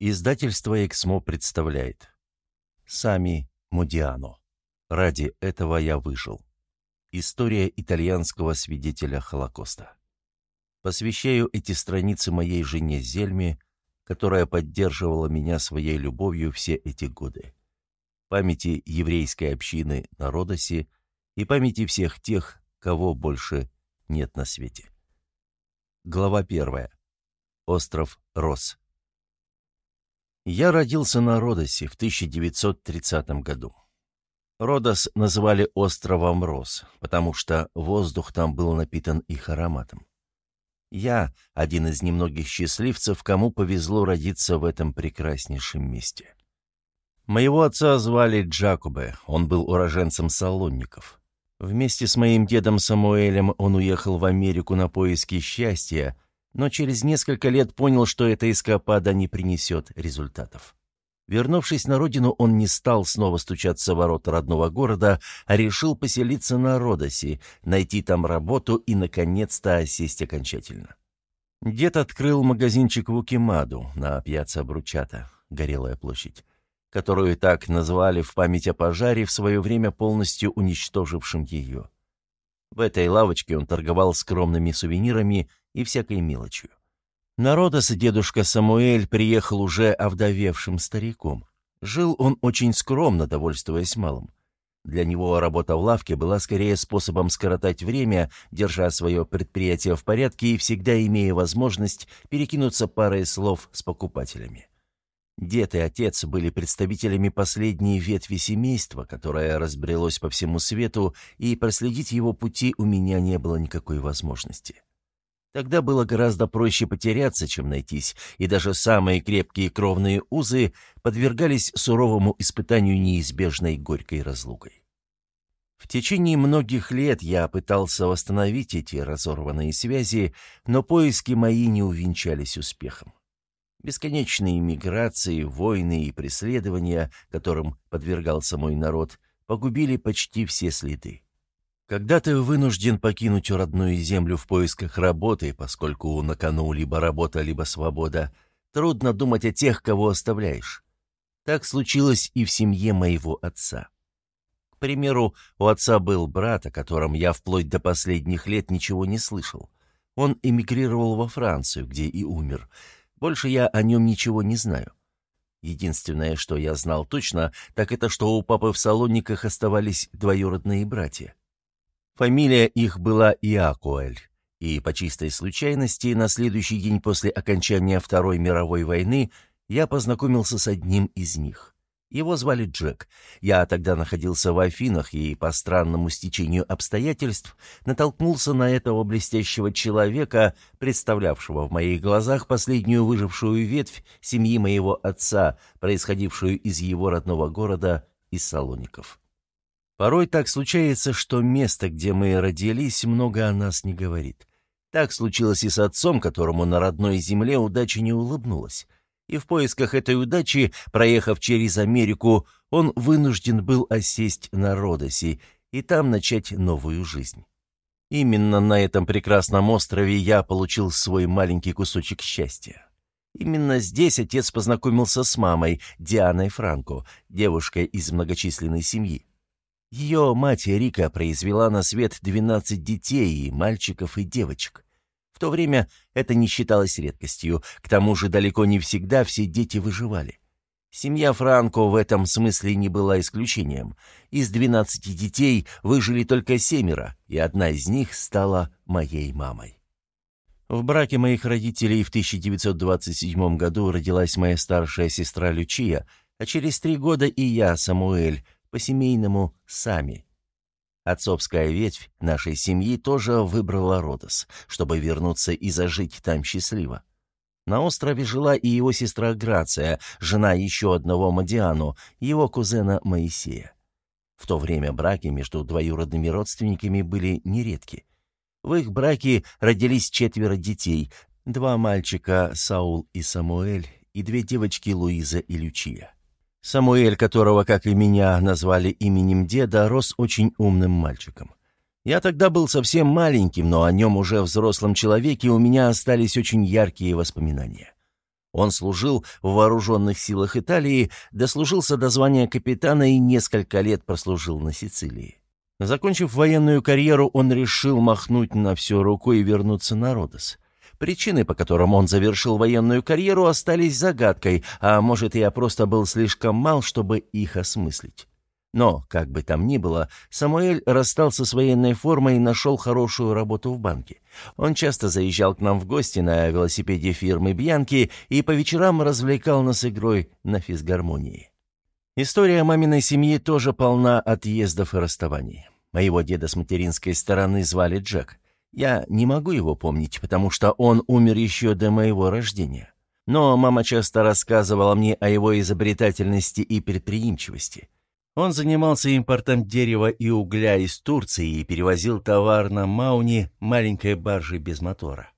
Издательство «Эксмо» представляет Сами Мудиано. Ради этого я выжил. История итальянского свидетеля Холокоста. Посвящаю эти страницы моей жене Зельме, которая поддерживала меня своей любовью все эти годы. Памяти еврейской общины на Родосе и памяти всех тех, кого больше нет на свете. Глава первая. Остров Рос. Я родился на Родосе в 1930 году. Родос называли островом Рос, потому что воздух там был напитан их ароматом. Я — один из немногих счастливцев, кому повезло родиться в этом прекраснейшем месте. Моего отца звали Джакобе, он был уроженцем Салонников. Вместе с моим дедом Самуэлем он уехал в Америку на поиски счастья, но через несколько лет понял, что эта эскапада не принесет результатов. Вернувшись на родину, он не стал снова стучаться в ворота родного города, а решил поселиться на Родосе, найти там работу и, наконец-то, осесть окончательно. Дед открыл магазинчик в Укимаду на пьяца Бручата, Горелая площадь, которую так назвали в память о пожаре, в свое время полностью уничтожившем ее. В этой лавочке он торговал скромными сувенирами и всякой мелочью. На Родос дедушка Самуэль приехал уже овдовевшим стариком. Жил он очень скромно, довольствуясь малым. Для него работа в лавке была скорее способом скоротать время, держа свое предприятие в порядке и всегда имея возможность перекинуться парой слов с покупателями. Дед и отец были представителями последней ветви семейства, которое разбрелось по всему свету, и проследить его пути у меня не было никакой возможности. Тогда было гораздо проще потеряться, чем найтись, и даже самые крепкие кровные узы подвергались суровому испытанию неизбежной горькой разлукой. В течение многих лет я пытался восстановить эти разорванные связи, но поиски мои не увенчались успехом. Бесконечные миграции, войны и преследования, которым подвергался мой народ, погубили почти все следы. Когда ты вынужден покинуть родную землю в поисках работы, поскольку на кону либо работа, либо свобода, трудно думать о тех, кого оставляешь. Так случилось и в семье моего отца. К примеру, у отца был брат, о котором я вплоть до последних лет ничего не слышал. Он эмигрировал во Францию, где и умер. Больше я о нем ничего не знаю. Единственное, что я знал точно, так это, что у папы в Салониках оставались двоюродные братья. Фамилия их была Иакуэль, и по чистой случайности на следующий день после окончания Второй мировой войны я познакомился с одним из них. Его звали Джек. Я тогда находился в Афинах и по странному стечению обстоятельств натолкнулся на этого блестящего человека, представлявшего в моих глазах последнюю выжившую ветвь семьи моего отца, происходившую из его родного города, из Салоников. Порой так случается, что место, где мы родились, много о нас не говорит. Так случилось и с отцом, которому на родной земле удача не улыбнулась. И в поисках этой удачи, проехав через Америку, он вынужден был осесть на Родосе и там начать новую жизнь. Именно на этом прекрасном острове я получил свой маленький кусочек счастья. Именно здесь отец познакомился с мамой, Дианой Франко, девушкой из многочисленной семьи. Ее мать Рика произвела на свет 12 детей, и мальчиков и девочек. В то время это не считалось редкостью, к тому же далеко не всегда все дети выживали. Семья Франко в этом смысле не была исключением. Из 12 детей выжили только семеро, и одна из них стала моей мамой. В браке моих родителей в 1927 году родилась моя старшая сестра Лючия, а через три года и я, Самуэль, по-семейному сами. Отцовская ветвь нашей семьи тоже выбрала Родос, чтобы вернуться и зажить там счастливо. На острове жила и его сестра Грация, жена еще одного Мадиану, его кузена Моисея. В то время браки между двоюродными родственниками были нередки. В их браке родились четверо детей, два мальчика Саул и Самуэль и две девочки Луиза и Лючия. Самуэль, которого, как и меня, назвали именем деда, рос очень умным мальчиком. Я тогда был совсем маленьким, но о нем уже взрослом человеке у меня остались очень яркие воспоминания. Он служил в вооруженных силах Италии, дослужился до звания капитана и несколько лет прослужил на Сицилии. Закончив военную карьеру, он решил махнуть на всю руку и вернуться на Родос. Причины, по которым он завершил военную карьеру, остались загадкой, а может, я просто был слишком мал, чтобы их осмыслить. Но, как бы там ни было, Самуэль расстался с военной формой и нашел хорошую работу в банке. Он часто заезжал к нам в гости на велосипеде фирмы «Бьянки» и по вечерам развлекал нас игрой на физгармонии. История маминой семьи тоже полна отъездов и расставаний. Моего деда с материнской стороны звали Джек. Я не могу его помнить, потому что он умер еще до моего рождения. Но мама часто рассказывала мне о его изобретательности и предприимчивости. Он занимался импортом дерева и угля из Турции и перевозил товар на Мауни маленькой баржи без мотора.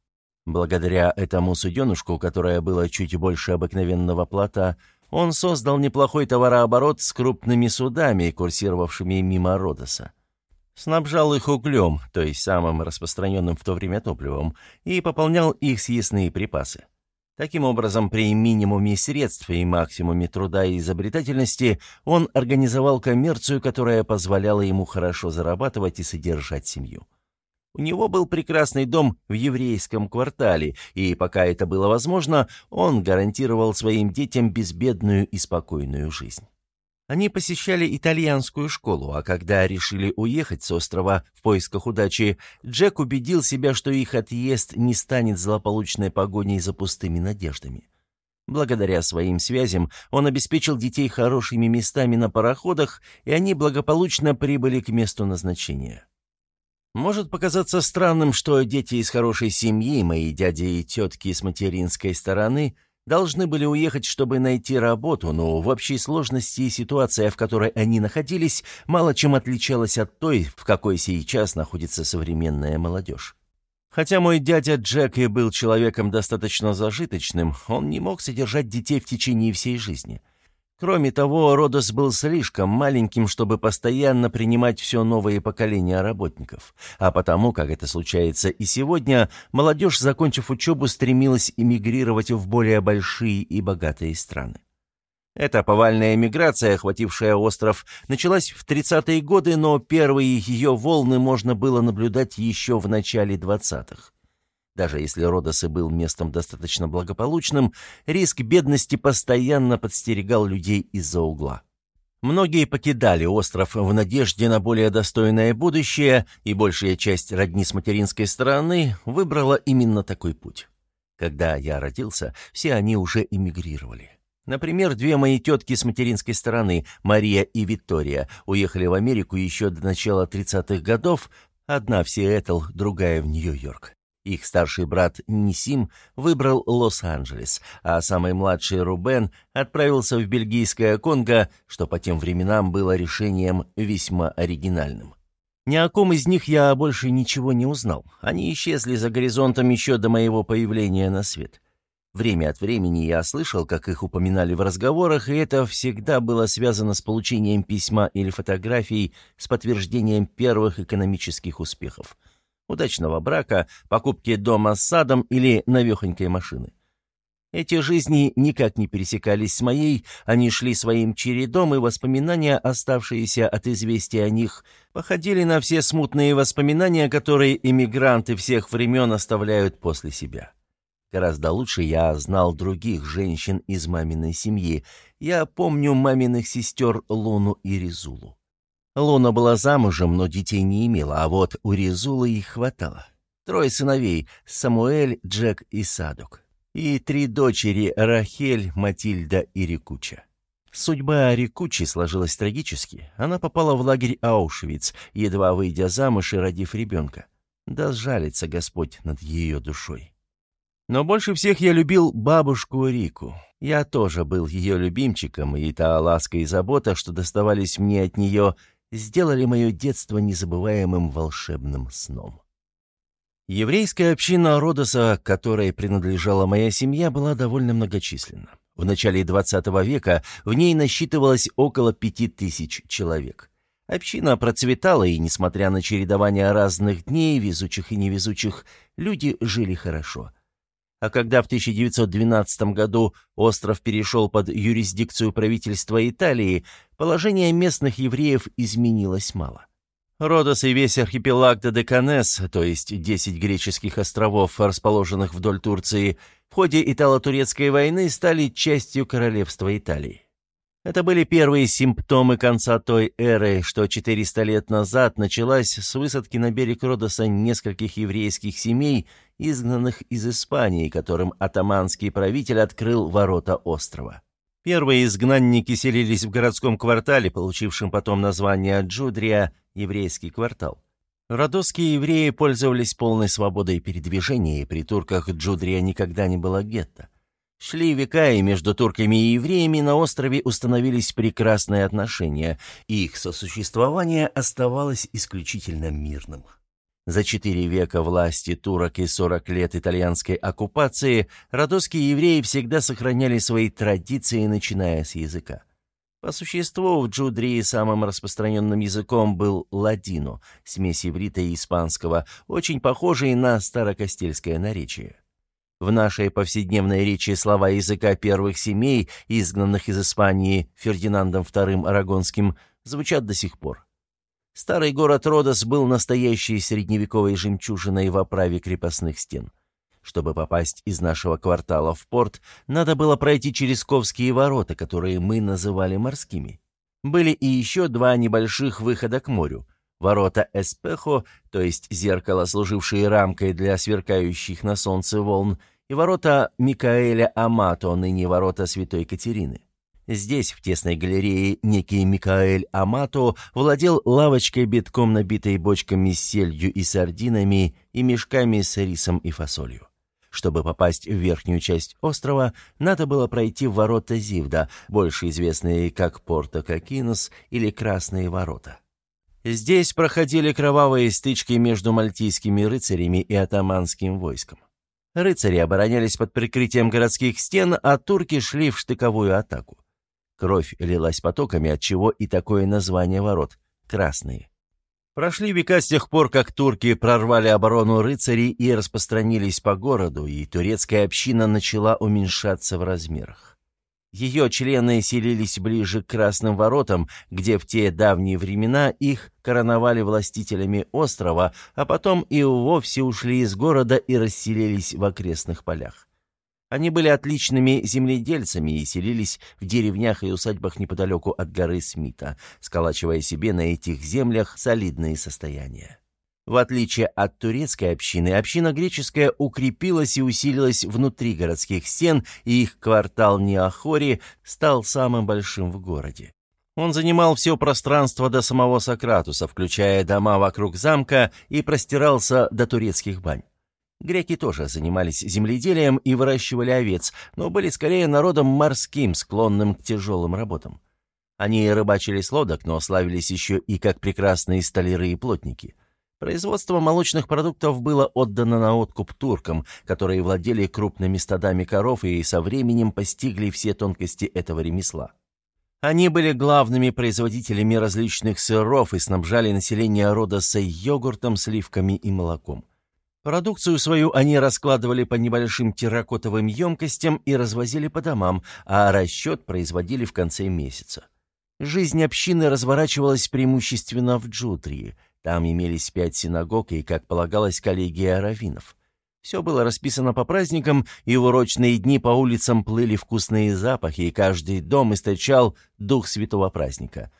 Благодаря этому суденушку, которое было чуть больше обыкновенного плота, он создал неплохой товарооборот с крупными судами, курсировавшими мимо Родоса. Снабжал их углем, то есть самым распространенным в то время топливом, и пополнял их съестные припасы. Таким образом, при минимуме средств и максимуме труда и изобретательности он организовал коммерцию, которая позволяла ему хорошо зарабатывать и содержать семью. У него был прекрасный дом в еврейском квартале, и пока это было возможно, он гарантировал своим детям безбедную и спокойную жизнь. Они посещали итальянскую школу, а когда решили уехать с острова в поисках удачи, Джек убедил себя, что их отъезд не станет злополучной погоней за пустыми надеждами. Благодаря своим связям он обеспечил детей хорошими местами на пароходах, и они благополучно прибыли к месту назначения. Может показаться странным, что дети из хорошей семьи, мои дяди и тетки с материнской стороны – должны были уехать, чтобы найти работу, но в общей сложности ситуация, в которой они находились, мало чем отличалась от той, в какой сейчас находится современная молодежь. Хотя мой дядя Джек и был человеком достаточно зажиточным, он не мог содержать детей в течение всей жизни. Кроме того, Родос был слишком маленьким, чтобы постоянно принимать все новые поколения работников. А потому, как это случается и сегодня, молодежь, закончив учебу, стремилась эмигрировать в более большие и богатые страны. Эта повальная миграция, охватившая остров, началась в 30-е годы, но первые ее волны можно было наблюдать еще в начале 20-х. Даже если Родос и был местом достаточно благополучным, риск бедности постоянно подстерегал людей из-за угла. Многие покидали остров в надежде на более достойное будущее, и большая часть родни с материнской стороны выбрала именно такой путь. Когда я родился, все они уже эмигрировали. Например, две мои тетки с материнской стороны, Мария и Виктория, уехали в Америку еще до начала 30-х годов, одна в Сиэтл, другая в Нью-Йорк. Их старший брат Нисим выбрал Лос-Анджелес, а самый младший Рубен отправился в бельгийское Конго, что по тем временам было решением весьма оригинальным. Ни о ком из них я больше ничего не узнал. Они исчезли за горизонтом еще до моего появления на свет. Время от времени я слышал, как их упоминали в разговорах, и это всегда было связано с получением письма или фотографий с подтверждением первых экономических успехов – удачного брака, покупки дома с садом или навехонькой машины. Эти жизни никак не пересекались с моей, они шли своим чередом, и воспоминания, оставшиеся от известия о них, походили на все смутные воспоминания, которые эмигранты всех времен оставляют после себя. Гораздо лучше я знал других женщин из маминой семьи. Я помню маминых сестер Луну и Резулу. Луна была замужем, но детей не имела, а вот у Резулы их хватало. Трое сыновей — Самуэль, Джек и Садок. И три дочери — Рахель, Матильда и Рикуча. Судьба Рикучи сложилась трагически. Она попала в лагерь Аушвиц, едва выйдя замуж и родив ребенка. Да сжалится Господь над ее душой. Но больше всех я любил бабушку Рику. Я тоже был ее любимчиком, и та ласка и забота, что доставались мне от нее, сделали мое детство незабываемым волшебным сном. Еврейская община Родоса, которой принадлежала моя семья, была довольно многочисленна. В начале XX века в ней насчитывалось около пяти тысяч человек. Община процветала, и, несмотря на чередование разных дней, везучих и невезучих, люди жили хорошо. А когда в 1912 году остров перешел под юрисдикцию правительства Италии, положение местных евреев изменилось мало. Родос и весь архипелаг Додеканес, то есть 10 греческих островов, расположенных вдоль Турции, в ходе Итало-Турецкой войны стали частью королевства Италии. Это были первые симптомы конца той эры, что 400 лет назад началась с высадки на берег Родоса нескольких еврейских семей, изгнанных из Испании, которым атаманский правитель открыл ворота острова. Первые изгнанники селились в городском квартале, получившем потом название Джудрия, еврейский квартал. Родосские евреи пользовались полной свободой передвижения, и при турках Джудрия никогда не было гетто. Шли века, и между турками и евреями на острове установились прекрасные отношения, и их сосуществование оставалось исключительно мирным. За четыре века власти турок и сорок лет итальянской оккупации родосские евреи всегда сохраняли свои традиции, начиная с языка. По существу в Джудрии самым распространенным языком был ладино, смесь иврита и испанского, очень похожий на старокостельское наречие. В нашей повседневной речи слова языка первых семей, изгнанных из Испании Фердинандом II Арагонским, звучат до сих пор. Старый город Родос был настоящей средневековой жемчужиной в оправе крепостных стен. Чтобы попасть из нашего квартала в порт, надо было пройти через Ковские ворота, которые мы называли морскими. Были и еще два небольших выхода к морю. Ворота Эспехо, то есть зеркало, служившие рамкой для сверкающих на солнце волн, и ворота Микаэля Амато, ныне ворота Святой Катерины. Здесь, в тесной галерее, некий Микаэль Амато владел лавочкой, битком набитой бочками с сельдью и сардинами и мешками с рисом и фасолью. Чтобы попасть в верхнюю часть острова, надо было пройти ворота Зивда, больше известные как Порто Кокинус или Красные ворота. Здесь проходили кровавые стычки между мальтийскими рыцарями и атаманским войском. Рыцари оборонялись под прикрытием городских стен, а турки шли в штыковую атаку. Кровь лилась потоками, отчего и такое название ворот — «красные». Прошли века с тех пор, как турки прорвали оборону рыцарей и распространились по городу, и турецкая община начала уменьшаться в размерах. Ее члены селились ближе к Красным воротам, где в те давние времена их короновали властителями острова, а потом и вовсе ушли из города и расселились в окрестных полях. Они были отличными земледельцами и селились в деревнях и усадьбах неподалеку от горы Смита, сколачивая себе на этих землях солидные состояния. В отличие от турецкой общины, община греческая укрепилась и усилилась внутри городских стен, и их квартал Неохори стал самым большим в городе. Он занимал все пространство до самого Сократуса, включая дома вокруг замка, и простирался до турецких бань. Греки тоже занимались земледелием и выращивали овец, но были скорее народом морским, склонным к тяжелым работам. Они рыбачили с лодок, но славились еще и как прекрасные столяры и плотники. Производство молочных продуктов было отдано на откуп туркам, которые владели крупными стадами коров и со временем постигли все тонкости этого ремесла. Они были главными производителями различных сыров и снабжали население Родоса йогуртом, сливками и молоком. Продукцию свою они раскладывали по небольшим терракотовым емкостям и развозили по домам, а расчет производили в конце месяца. Жизнь общины разворачивалась преимущественно в Джутрии – там имелись пять синагог и, как полагалось, коллегия раввинов. Все было расписано по праздникам, и в урочные дни по улицам плыли вкусные запахи, и каждый дом источал дух святого праздника.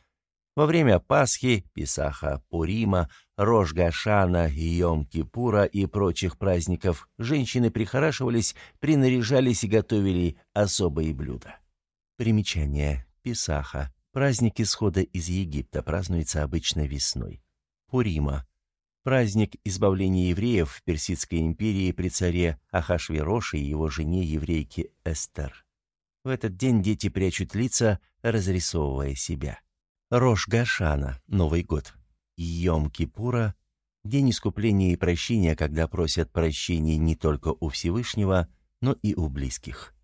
Во время Пасхи, Писаха, Пурима, Рожгашана, Йом-Кипура и прочих праздников женщины прихорашивались, принаряжались и готовили особые блюда. Примечание. Писаха. Праздник исхода из Египта празднуется обычно весной. Пурима. Праздник избавления евреев в Персидской империи при царе Ахашвероше и его жене еврейке Эстер. В этот день дети прячут лица, разрисовывая себя. Рош Гашана, Новый год. Йом-Кипура, день искупления и прощения, когда просят прощения не только у Всевышнего, но и у близких.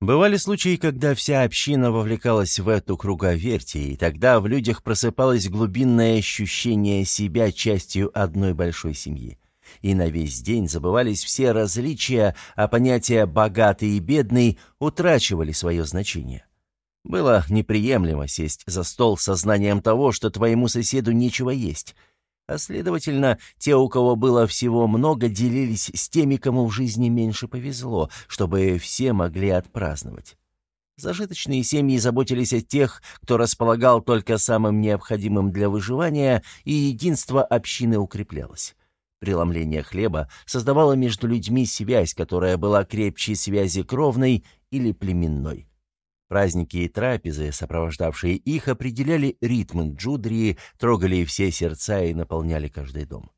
Бывали случаи, когда вся община вовлекалась в эту круговертие, и тогда в людях просыпалось глубинное ощущение себя частью одной большой семьи. И на весь день забывались все различия, а понятия «богатый» и «бедный» утрачивали свое значение. Было неприемлемо сесть за стол с сознанием того, что твоему соседу нечего есть – а следовательно, те, у кого было всего много, делились с теми, кому в жизни меньше повезло, чтобы все могли отпраздновать. Зажиточные семьи заботились о тех, кто располагал только самым необходимым для выживания, и единство общины укреплялось. Преломление хлеба создавало между людьми связь, которая была крепче связи кровной или племенной. Праздники и трапезы, сопровождавшие их, определяли ритмы Джудрии, трогали все сердца и наполняли каждый дом.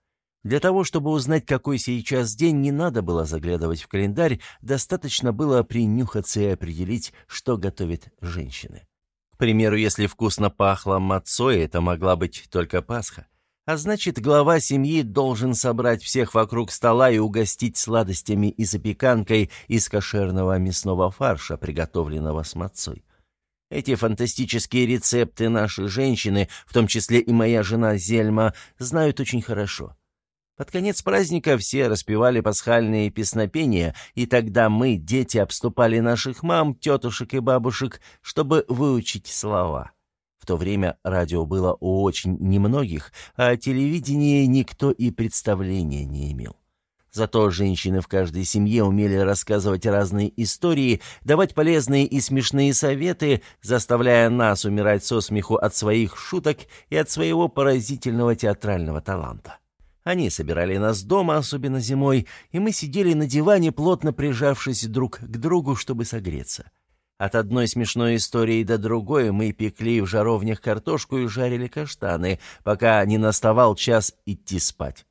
Для того, чтобы узнать, какой сейчас день, не надо было заглядывать в календарь, достаточно было принюхаться и определить, что готовят женщины. К примеру, если вкусно пахло мацой, это могла быть только Пасха. А значит, глава семьи должен собрать всех вокруг стола и угостить сладостями и запеканкой из кошерного мясного фарша, приготовленного с мацой. Эти фантастические рецепты наши женщины, в том числе и моя жена Зельма, знают очень хорошо. Под конец праздника все распевали пасхальные песнопения, и тогда мы, дети, обступали наших мам, тетушек и бабушек, чтобы выучить слова. В то время радио было у очень немногих, а о телевидении никто и представления не имел. Зато женщины в каждой семье умели рассказывать разные истории, давать полезные и смешные советы, заставляя нас умирать со смеху от своих шуток и от своего поразительного театрального таланта. Они собирали нас дома, особенно зимой, и мы сидели на диване, плотно прижавшись друг к другу, чтобы согреться. От одной смешной истории до другой мы пекли в жаровнях картошку и жарили каштаны, пока не наставал час идти спать.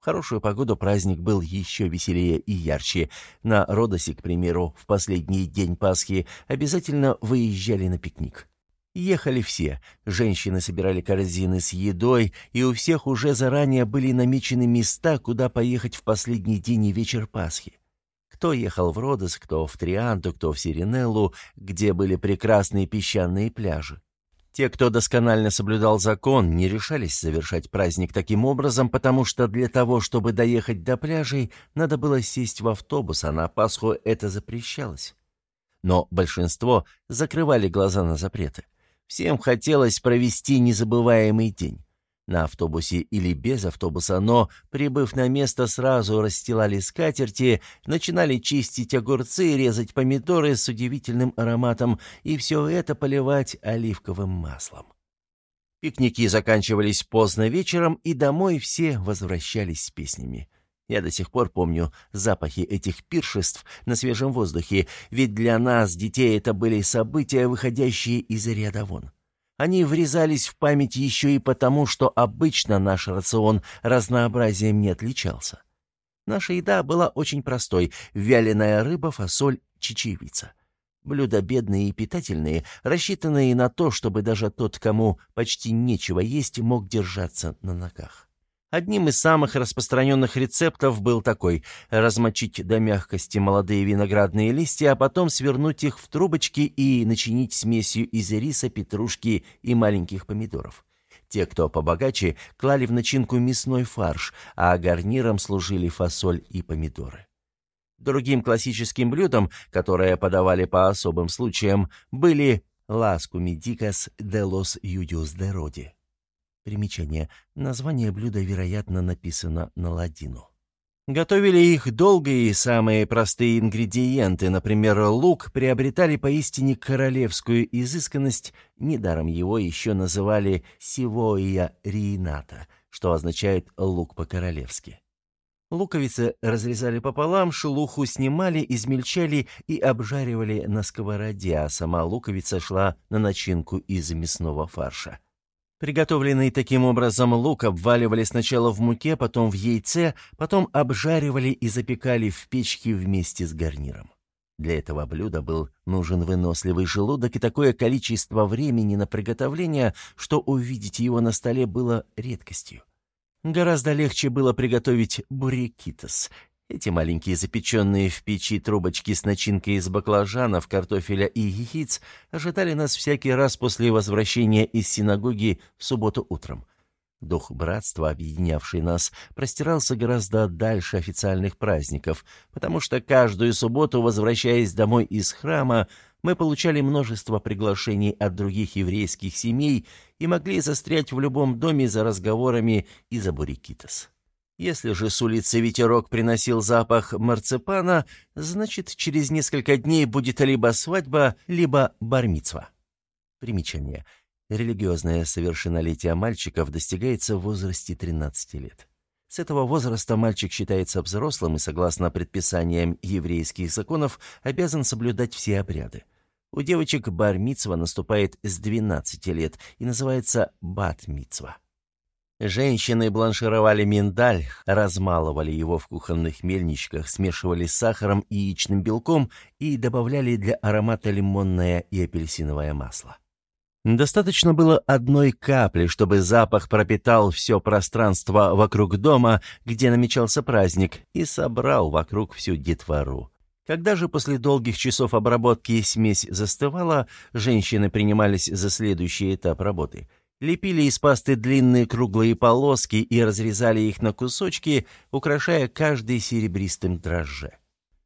В хорошую погоду праздник был еще веселее и ярче. На Родосе, к примеру, в последний день Пасхи обязательно выезжали на пикник. Ехали все. Женщины собирали корзины с едой, и у всех уже заранее были намечены места, куда поехать в последний день и вечер Пасхи. Кто ехал в Родос, кто в Трианту, кто в Сиренеллу, где были прекрасные песчаные пляжи. Те, кто досконально соблюдал закон, не решались совершать праздник таким образом, потому что для того, чтобы доехать до пляжей, надо было сесть в автобус, а на Пасху это запрещалось. Но большинство закрывали глаза на запреты. Всем хотелось провести незабываемый день на автобусе или без автобуса, но, прибыв на место, сразу расстилали скатерти, начинали чистить огурцы, резать помидоры с удивительным ароматом и все это поливать оливковым маслом. Пикники заканчивались поздно вечером, и домой все возвращались с песнями. Я до сих пор помню запахи этих пиршеств на свежем воздухе, ведь для нас, детей, это были события, выходящие из ряда вон. Они врезались в память еще и потому, что обычно наш рацион разнообразием не отличался. Наша еда была очень простой — вяленая рыба, фасоль, чечевица. Блюда бедные и питательные, рассчитанные на то, чтобы даже тот, кому почти нечего есть, мог держаться на ногах. Одним из самых распространенных рецептов был такой – размочить до мягкости молодые виноградные листья, а потом свернуть их в трубочки и начинить смесью из риса, петрушки и маленьких помидоров. Те, кто побогаче, клали в начинку мясной фарш, а гарниром служили фасоль и помидоры. Другим классическим блюдом, которое подавали по особым случаям, были «ласку медикас де лос юдиус де роди» Примечание. Название блюда, вероятно, написано на ладину. Готовили их долго, и самые простые ингредиенты, например, лук, приобретали поистине королевскую изысканность, недаром его еще называли «сивоия риината», что означает «лук по-королевски». Луковицы разрезали пополам, шелуху снимали, измельчали и обжаривали на сковороде, а сама луковица шла на начинку из мясного фарша. Приготовленный таким образом лук обваливали сначала в муке, потом в яйце, потом обжаривали и запекали в печке вместе с гарниром. Для этого блюда был нужен выносливый желудок и такое количество времени на приготовление, что увидеть его на столе было редкостью. Гораздо легче было приготовить бурекитос эти маленькие запеченные в печи трубочки с начинкой из баклажанов, картофеля и яиц ожидали нас всякий раз после возвращения из синагоги в субботу утром. Дух братства, объединявший нас, простирался гораздо дальше официальных праздников, потому что каждую субботу, возвращаясь домой из храма, мы получали множество приглашений от других еврейских семей и могли застрять в любом доме за разговорами и за бурикитос. Если же с улицы ветерок приносил запах марципана, значит, через несколько дней будет либо свадьба, либо бармицва. Примечание. Религиозное совершеннолетие мальчиков достигается в возрасте 13 лет. С этого возраста мальчик считается взрослым и, согласно предписаниям еврейских законов, обязан соблюдать все обряды. У девочек бар-мицва наступает с 12 лет и называется бат-мицва. Женщины бланшировали миндаль, размалывали его в кухонных мельничках, смешивали с сахаром и яичным белком и добавляли для аромата лимонное и апельсиновое масло. Достаточно было одной капли, чтобы запах пропитал все пространство вокруг дома, где намечался праздник, и собрал вокруг всю детвору. Когда же после долгих часов обработки смесь застывала, женщины принимались за следующий этап работы. Лепили из пасты длинные круглые полоски и разрезали их на кусочки, украшая каждый серебристым дрожже.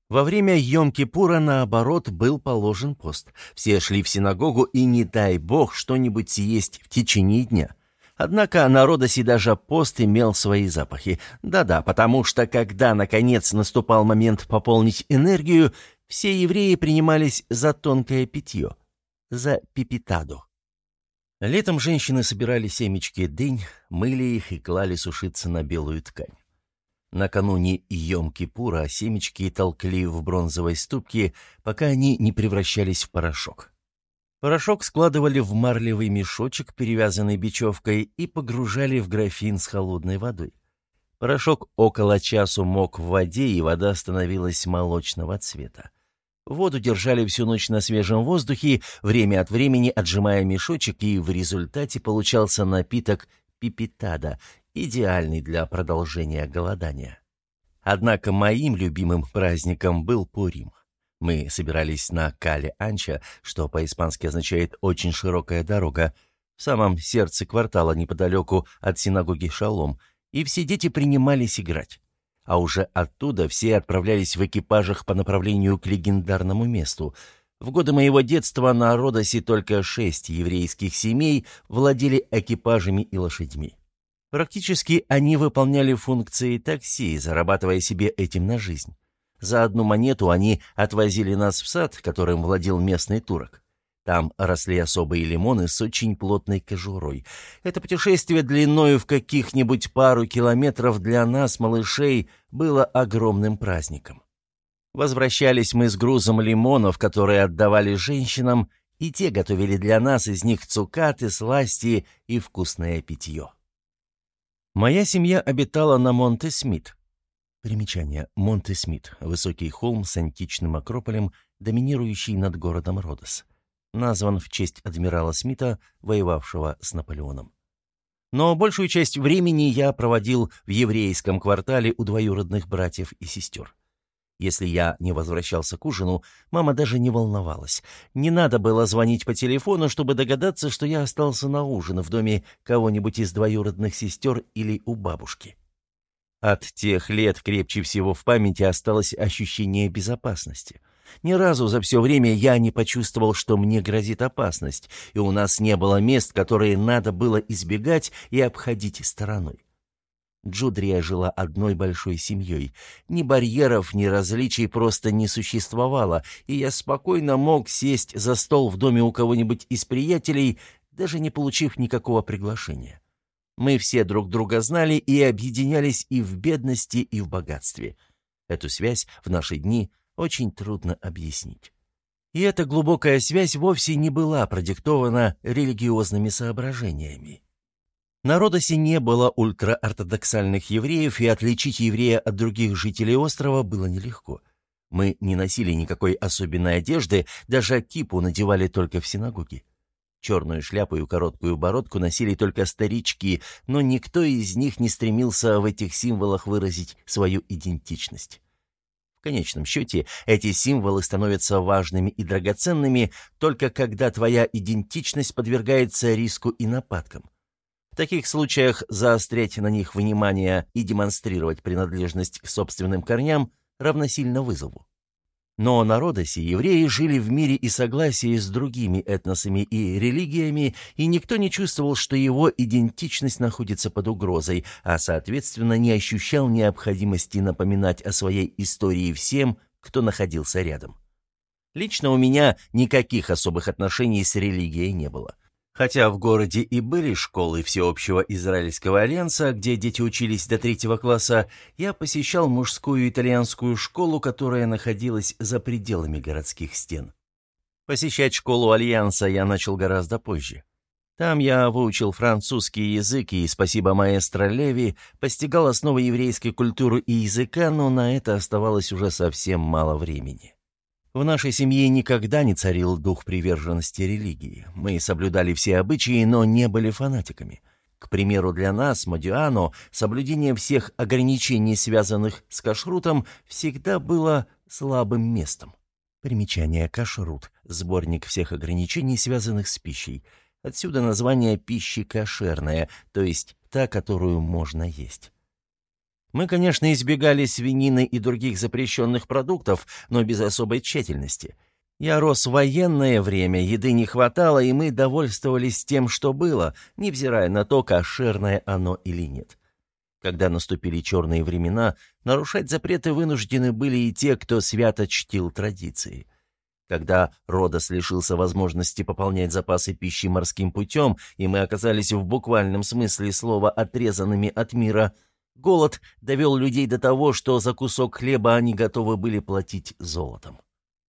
Во время Йом-Кипура, наоборот, был положен пост. Все шли в синагогу, и не дай бог что-нибудь съесть в течение дня. Однако на Родосе даже пост имел свои запахи. Да-да, потому что, когда, наконец, наступал момент пополнить энергию, все евреи принимались за тонкое питье, за пипитаду. Летом женщины собирали семечки дынь, мыли их и клали сушиться на белую ткань. Накануне Йом-Кипура семечки толкли в бронзовой ступке, пока они не превращались в порошок. Порошок складывали в марлевый мешочек, перевязанный бечевкой, и погружали в графин с холодной водой. Порошок около часу мок в воде, и вода становилась молочного цвета. Воду держали всю ночь на свежем воздухе, время от времени отжимая мешочек, и в результате получался напиток пипитада, идеальный для продолжения голодания. Однако моим любимым праздником был Пурим. Мы собирались на Кале-Анча, что по-испански означает «очень широкая дорога», в самом сердце квартала неподалеку от синагоги Шалом, и все дети принимались играть. А уже оттуда все отправлялись в экипажах по направлению к легендарному месту. В годы моего детства на Родосе только шесть еврейских семей владели экипажами и лошадьми. Практически они выполняли функции такси, зарабатывая себе этим на жизнь. За одну монету они отвозили нас в сад, которым владел местный турок. Там росли особые лимоны с очень плотной кожурой. Это путешествие длиною в каких-нибудь пару километров для нас, малышей, было огромным праздником. Возвращались мы с грузом лимонов, которые отдавали женщинам, и те готовили для нас из них цукаты, сласти и вкусное питье. Моя семья обитала на Монте-Смит. Примечание. Монте-Смит – высокий холм с античным акрополем, доминирующий над городом Родос. Назван в честь адмирала Смита, воевавшего с Наполеоном. Но большую часть времени я проводил в еврейском квартале у двоюродных братьев и сестер. Если я не возвращался к ужину, мама даже не волновалась. Не надо было звонить по телефону, чтобы догадаться, что я остался на ужин в доме кого-нибудь из двоюродных сестер или у бабушки. От тех лет крепче всего в памяти осталось ощущение безопасности. Ни разу за все время я не почувствовал, что мне грозит опасность, и у нас не было мест, которые надо было избегать и обходить стороной. Джудрия жила одной большой семьей. Ни барьеров, ни различий просто не существовало, и я спокойно мог сесть за стол в доме у кого-нибудь из приятелей, даже не получив никакого приглашения. Мы все друг друга знали и объединялись и в бедности, и в богатстве. Эту связь в наши дни очень трудно объяснить. И эта глубокая связь вовсе не была продиктована религиозными соображениями. На Родосе не было ультраортодоксальных евреев, и отличить еврея от других жителей острова было нелегко. Мы не носили никакой особенной одежды, даже кипу надевали только в синагоге. Черную шляпу и короткую бородку носили только старички, но никто из них не стремился в этих символах выразить свою идентичность. В конечном счете, эти символы становятся важными и драгоценными только когда твоя идентичность подвергается риску и нападкам. В таких случаях заострять на них внимание и демонстрировать принадлежность к собственным корням равносильно вызову. Но на Родосе евреи жили в мире и согласии с другими этносами и религиями, и никто не чувствовал, что его идентичность находится под угрозой, а, соответственно, не ощущал необходимости напоминать о своей истории всем, кто находился рядом. Лично у меня никаких особых отношений с религией не было. Хотя в городе и были школы Всеобщего Израильского Альянса, где дети учились до третьего класса, я посещал мужскую итальянскую школу, которая находилась за пределами городских стен. Посещать школу Альянса я начал гораздо позже. Там я выучил французский язык и, спасибо маэстро Леви, постигал основы еврейской культуры и языка, но на это оставалось уже совсем мало времени. В нашей семье никогда не царил дух приверженности религии. Мы соблюдали все обычаи, но не были фанатиками. К примеру, для нас, Модиано, соблюдение всех ограничений, связанных с кашрутом, всегда было слабым местом. Примечание «Кашрут» — сборник всех ограничений, связанных с пищей. Отсюда название пищи кошерная, то есть та, которую можно есть. Мы, конечно, избегали свинины и других запрещенных продуктов, но без особой тщательности. Я рос в военное время, еды не хватало, и мы довольствовались тем, что было, невзирая на то, кошерное оно или нет. Когда наступили черные времена, нарушать запреты вынуждены были и те, кто свято чтил традиции. Когда Родос лишился возможности пополнять запасы пищи морским путем, и мы оказались в буквальном смысле слова отрезанными от мира – Голод довел людей до того, что за кусок хлеба они готовы были платить золотом.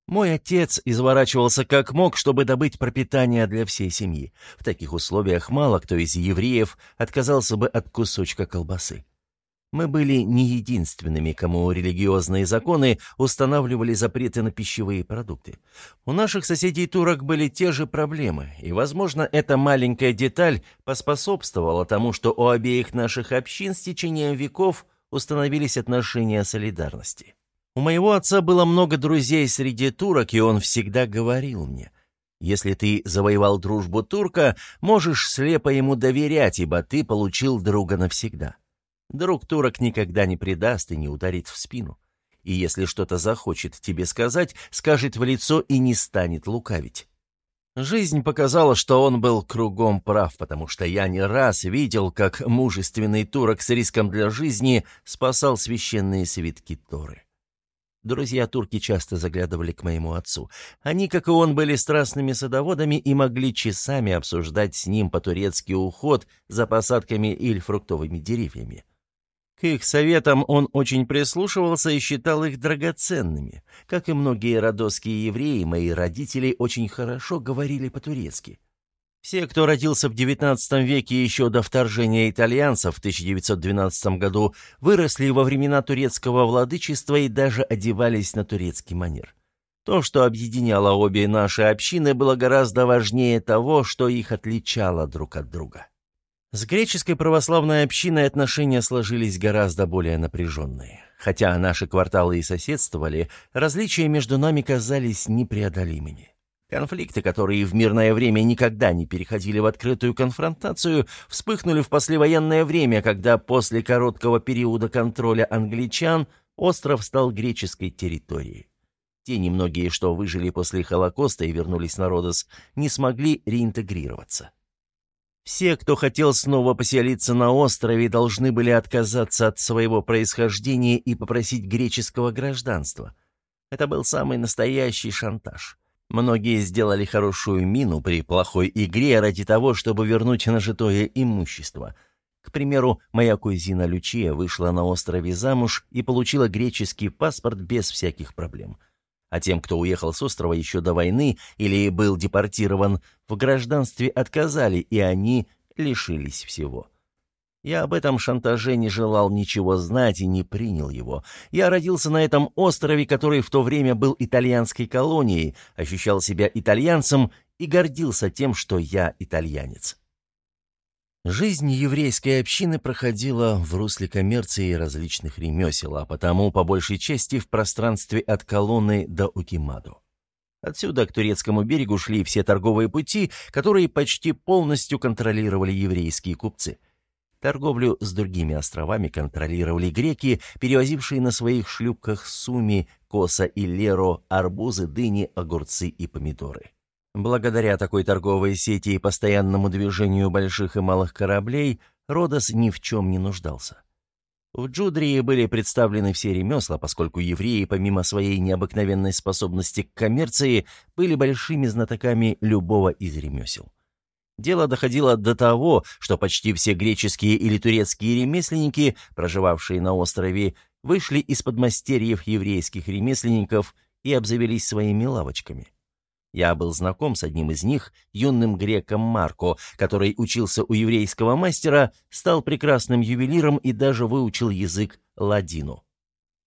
Мой отец изворачивался как мог, чтобы добыть пропитание для всей семьи. В таких условиях мало кто из евреев отказался бы от кусочка колбасы. Мы были не единственными, кому религиозные законы устанавливали запреты на пищевые продукты. У наших соседей турок были те же проблемы, и, возможно, эта маленькая деталь поспособствовала тому, что у обеих наших общин с течением веков установились отношения солидарности. У моего отца было много друзей среди турок, и он всегда говорил мне, «Если ты завоевал дружбу турка, можешь слепо ему доверять, ибо ты получил друга навсегда». Друг турок никогда не предаст и не ударит в спину. И если что-то захочет тебе сказать, скажет в лицо и не станет лукавить. Жизнь показала, что он был кругом прав, потому что я не раз видел, как мужественный турок с риском для жизни спасал священные свитки Торы. Друзья-турки часто заглядывали к моему отцу. Они, как и он, были страстными садоводами и могли часами обсуждать с ним по-турецки уход за посадками или фруктовыми деревьями. Их советам он очень прислушивался и считал их драгоценными. Как и многие родосские евреи, мои родители очень хорошо говорили по-турецки. Все, кто родился в XIX веке еще до вторжения итальянцев в 1912 году, выросли во времена турецкого владычества и даже одевались на турецкий манер. То, что объединяло обе наши общины, было гораздо важнее того, что их отличало друг от друга. С греческой православной общиной отношения сложились гораздо более напряженные. Хотя наши кварталы и соседствовали, различия между нами казались непреодолимыми. Конфликты, которые в мирное время никогда не переходили в открытую конфронтацию, вспыхнули в послевоенное время, когда после короткого периода контроля англичан остров стал греческой территорией. Те немногие, что выжили после Холокоста и вернулись на Родос, не смогли реинтегрироваться. Все, кто хотел снова поселиться на острове, должны были отказаться от своего происхождения и попросить греческого гражданства. Это был самый настоящий шантаж. Многие сделали хорошую мину при плохой игре ради того, чтобы вернуть нажитое имущество. К примеру, моя кузина Лючия вышла на острове замуж и получила греческий паспорт без всяких проблем – а тем, кто уехал с острова еще до войны или был депортирован, в гражданстве отказали, и они лишились всего. Я об этом шантаже не желал ничего знать и не принял его. Я родился на этом острове, который в то время был итальянской колонией, ощущал себя итальянцем и гордился тем, что я итальянец. Жизнь еврейской общины проходила в русле коммерции и различных ремесел, а потому, по большей части, в пространстве от колонны до Укимаду. Отсюда к турецкому берегу шли все торговые пути, которые почти полностью контролировали еврейские купцы. Торговлю с другими островами контролировали греки, перевозившие на своих шлюпках суми, коса и леро, арбузы, дыни, огурцы и помидоры. Благодаря такой торговой сети и постоянному движению больших и малых кораблей, Родос ни в чем не нуждался. В Джудрии были представлены все ремесла, поскольку евреи, помимо своей необыкновенной способности к коммерции, были большими знатоками любого из ремесел. Дело доходило до того, что почти все греческие или турецкие ремесленники, проживавшие на острове, вышли из подмастерьев еврейских ремесленников и обзавелись своими лавочками. Я был знаком с одним из них, юным греком Марко, который учился у еврейского мастера, стал прекрасным ювелиром и даже выучил язык ладину.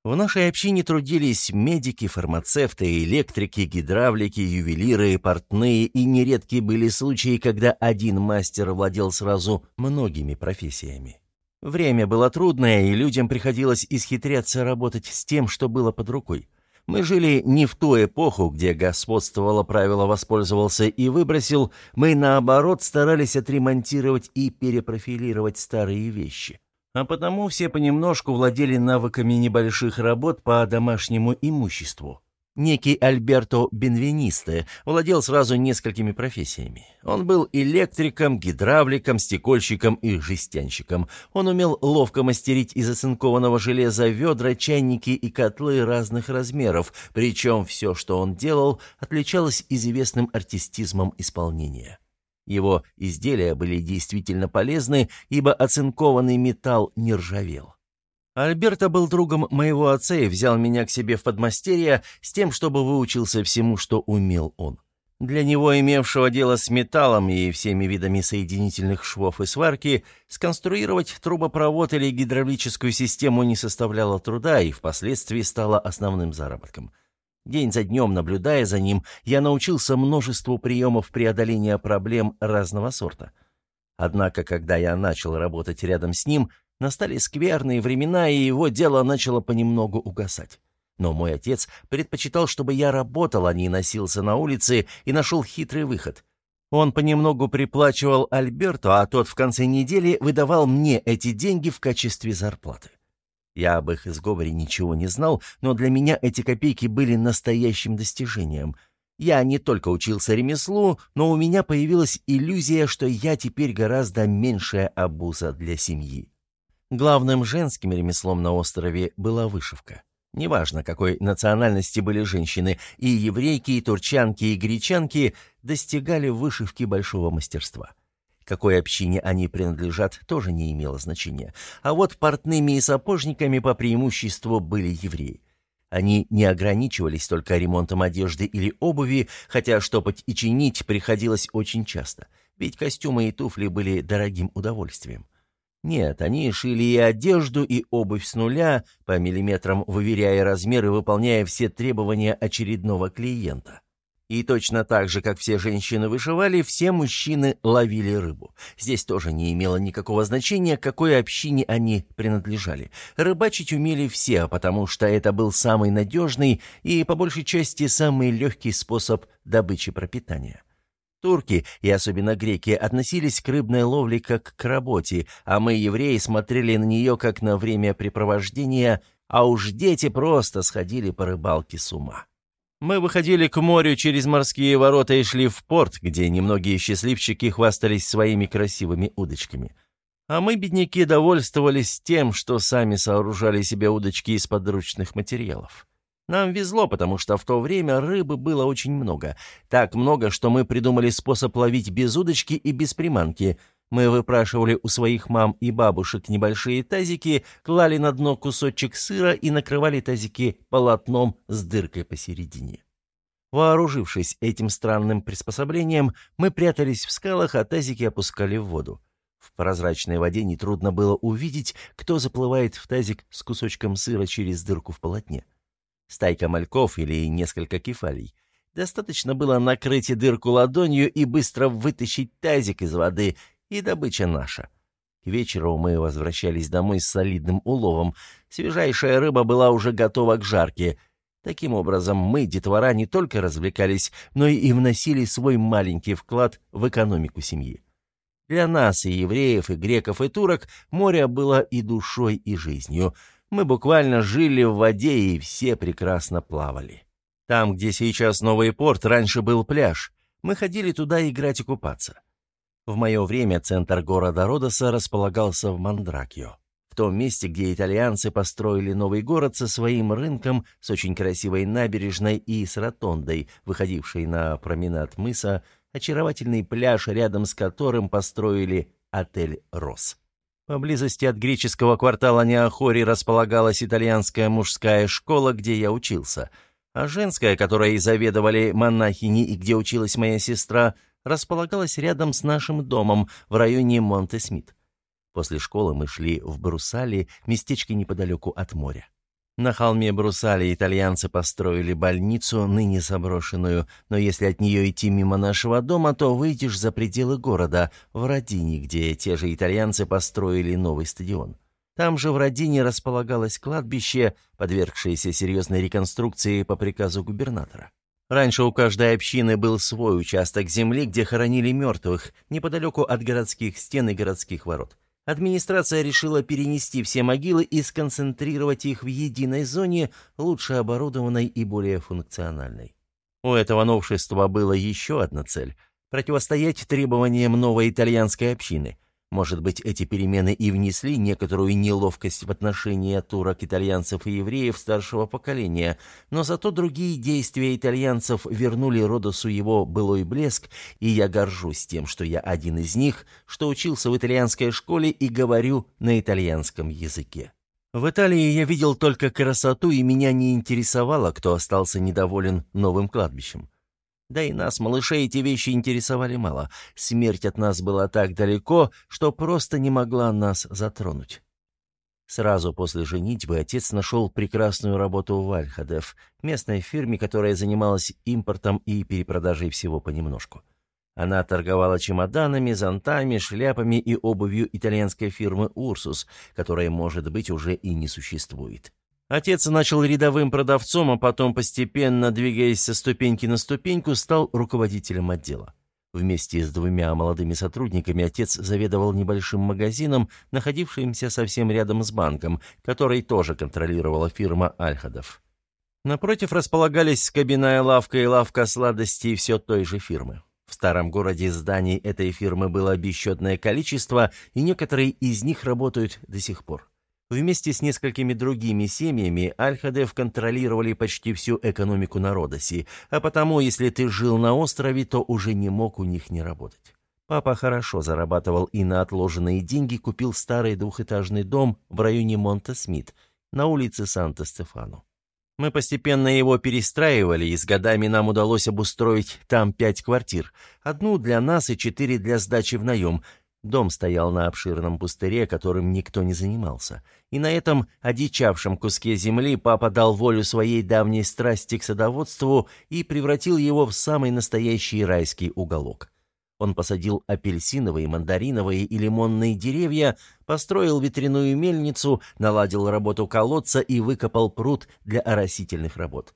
В нашей общине трудились медики, фармацевты, электрики, гидравлики, ювелиры, портные, и нередки были случаи, когда один мастер владел сразу многими профессиями. Время было трудное, и людям приходилось исхитряться работать с тем, что было под рукой. Мы жили не в ту эпоху, где господствовало правило «воспользовался и выбросил», мы, наоборот, старались отремонтировать и перепрофилировать старые вещи. А потому все понемножку владели навыками небольших работ по домашнему имуществу. Некий Альберто Бенвенисте владел сразу несколькими профессиями. Он был электриком, гидравликом, стекольщиком и жестянщиком. Он умел ловко мастерить из оцинкованного железа ведра, чайники и котлы разных размеров, причем все, что он делал, отличалось известным артистизмом исполнения. Его изделия были действительно полезны, ибо оцинкованный металл не ржавел. Альберто был другом моего отца и взял меня к себе в подмастерье с тем, чтобы выучился всему, что умел он. Для него, имевшего дело с металлом и всеми видами соединительных швов и сварки, сконструировать трубопровод или гидравлическую систему не составляло труда и впоследствии стало основным заработком. День за днем, наблюдая за ним, я научился множеству приемов преодоления проблем разного сорта. Однако, когда я начал работать рядом с ним – Настали скверные времена, и его дело начало понемногу угасать. Но мой отец предпочитал, чтобы я работал, а не носился на улице, и нашел хитрый выход. Он понемногу приплачивал Альберту, а тот в конце недели выдавал мне эти деньги в качестве зарплаты. Я об их изговоре ничего не знал, но для меня эти копейки были настоящим достижением. Я не только учился ремеслу, но у меня появилась иллюзия, что я теперь гораздо меньшая обуза для семьи. Главным женским ремеслом на острове была вышивка. Неважно, какой национальности были женщины, и еврейки, и турчанки, и гречанки достигали вышивки большого мастерства. Какой общине они принадлежат, тоже не имело значения. А вот портными и сапожниками по преимуществу были евреи. Они не ограничивались только ремонтом одежды или обуви, хотя штопать и чинить приходилось очень часто, ведь костюмы и туфли были дорогим удовольствием. Нет, они шили и одежду, и обувь с нуля, по миллиметрам выверяя размеры, выполняя все требования очередного клиента. И точно так же, как все женщины вышивали, все мужчины ловили рыбу. Здесь тоже не имело никакого значения, какой общине они принадлежали. Рыбачить умели все, потому что это был самый надежный и, по большей части, самый легкий способ добычи пропитания. Турки, и особенно греки, относились к рыбной ловле как к работе, а мы, евреи, смотрели на нее как на времяпрепровождение, а уж дети просто сходили по рыбалке с ума. Мы выходили к морю через морские ворота и шли в порт, где немногие счастливчики хвастались своими красивыми удочками. А мы, бедняки, довольствовались тем, что сами сооружали себе удочки из подручных материалов. Нам везло, потому что в то время рыбы было очень много. Так много, что мы придумали способ ловить без удочки и без приманки. Мы выпрашивали у своих мам и бабушек небольшие тазики, клали на дно кусочек сыра и накрывали тазики полотном с дыркой посередине. Вооружившись этим странным приспособлением, мы прятались в скалах, а тазики опускали в воду. В прозрачной воде нетрудно было увидеть, кто заплывает в тазик с кусочком сыра через дырку в полотне стайка мальков или несколько кефалей. Достаточно было накрыть дырку ладонью и быстро вытащить тазик из воды, и добыча наша. К вечеру мы возвращались домой с солидным уловом. Свежайшая рыба была уже готова к жарке. Таким образом, мы, детвора, не только развлекались, но и вносили свой маленький вклад в экономику семьи. Для нас, и евреев, и греков, и турок, море было и душой, и жизнью. Мы буквально жили в воде, и все прекрасно плавали. Там, где сейчас новый порт, раньше был пляж. Мы ходили туда играть и купаться. В мое время центр города Родоса располагался в Мандракио. В том месте, где итальянцы построили новый город со своим рынком, с очень красивой набережной и с ротондой, выходившей на променад мыса, очаровательный пляж, рядом с которым построили отель «Рос». Поблизости от греческого квартала Неохори располагалась итальянская мужская школа, где я учился, а женская, которой заведовали монахини и где училась моя сестра, располагалась рядом с нашим домом в районе Монте-Смит. После школы мы шли в Брусали, местечко неподалеку от моря. На холме Брусали итальянцы построили больницу, ныне заброшенную, но если от нее идти мимо нашего дома, то выйдешь за пределы города, в Родине, где те же итальянцы построили новый стадион. Там же в Родине располагалось кладбище, подвергшееся серьезной реконструкции по приказу губернатора. Раньше у каждой общины был свой участок земли, где хоронили мертвых, неподалеку от городских стен и городских ворот. Администрация решила перенести все могилы и сконцентрировать их в единой зоне, лучше оборудованной и более функциональной. У этого новшества была еще одна цель – противостоять требованиям новой итальянской общины – может быть, эти перемены и внесли некоторую неловкость в отношении турок, итальянцев и евреев старшего поколения, но зато другие действия итальянцев вернули Родосу его былой блеск, и я горжусь тем, что я один из них, что учился в итальянской школе и говорю на итальянском языке. В Италии я видел только красоту, и меня не интересовало, кто остался недоволен новым кладбищем. Да и нас, малышей, эти вещи интересовали мало. Смерть от нас была так далеко, что просто не могла нас затронуть. Сразу после женитьбы отец нашел прекрасную работу в Альхадев, местной фирме, которая занималась импортом и перепродажей всего понемножку. Она торговала чемоданами, зонтами, шляпами и обувью итальянской фирмы «Урсус», которая, может быть, уже и не существует. Отец начал рядовым продавцом, а потом, постепенно двигаясь со ступеньки на ступеньку, стал руководителем отдела. Вместе с двумя молодыми сотрудниками отец заведовал небольшим магазином, находившимся совсем рядом с банком, который тоже контролировала фирма Альхадов. Напротив располагались кабинная лавка и лавка сладостей все той же фирмы. В старом городе зданий этой фирмы было бесчетное количество, и некоторые из них работают до сих пор. Вместе с несколькими другими семьями Аль-Хадеф контролировали почти всю экономику на Родосе, а потому, если ты жил на острове, то уже не мог у них не работать. Папа хорошо зарабатывал и на отложенные деньги купил старый двухэтажный дом в районе Монте-Смит на улице Санта-Стефану. Мы постепенно его перестраивали, и с годами нам удалось обустроить там пять квартир. Одну для нас и четыре для сдачи в наем – Дом стоял на обширном пустыре, которым никто не занимался. И на этом одичавшем куске земли папа дал волю своей давней страсти к садоводству и превратил его в самый настоящий райский уголок. Он посадил апельсиновые, мандариновые и лимонные деревья, построил ветряную мельницу, наладил работу колодца и выкопал пруд для оросительных работ.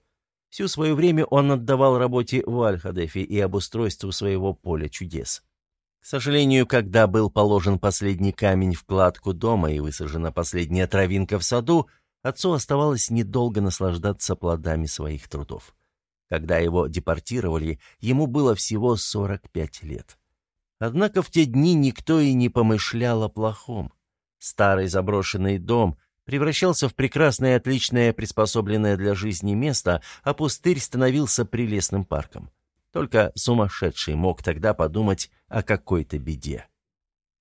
Всю свое время он отдавал работе в Альхадефе и обустройству своего поля чудес. К сожалению, когда был положен последний камень в кладку дома и высажена последняя травинка в саду, отцу оставалось недолго наслаждаться плодами своих трудов. Когда его депортировали, ему было всего 45 лет. Однако в те дни никто и не помышлял о плохом. Старый заброшенный дом превращался в прекрасное отличное приспособленное для жизни место, а пустырь становился прелестным парком. Только сумасшедший мог тогда подумать о какой-то беде.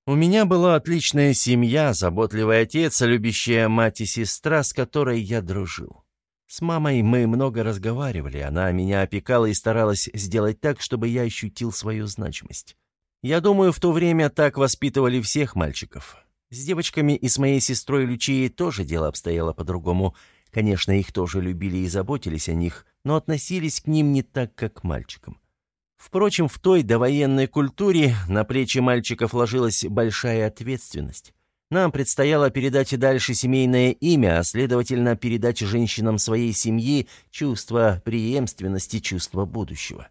У меня была отличная семья, заботливый отец, любящая мать и сестра, с которой я дружил. С мамой мы много разговаривали, она меня опекала и старалась сделать так, чтобы я ощутил свою значимость. Я думаю, в то время так воспитывали всех мальчиков. С девочками и с моей сестрой Лючией тоже дело обстояло по-другому. Конечно, их тоже любили и заботились о них, но относились к ним не так, как к мальчикам. Впрочем, в той довоенной культуре на плечи мальчиков ложилась большая ответственность. Нам предстояло передать и дальше семейное имя, а следовательно, передать женщинам своей семьи чувство преемственности, чувство будущего.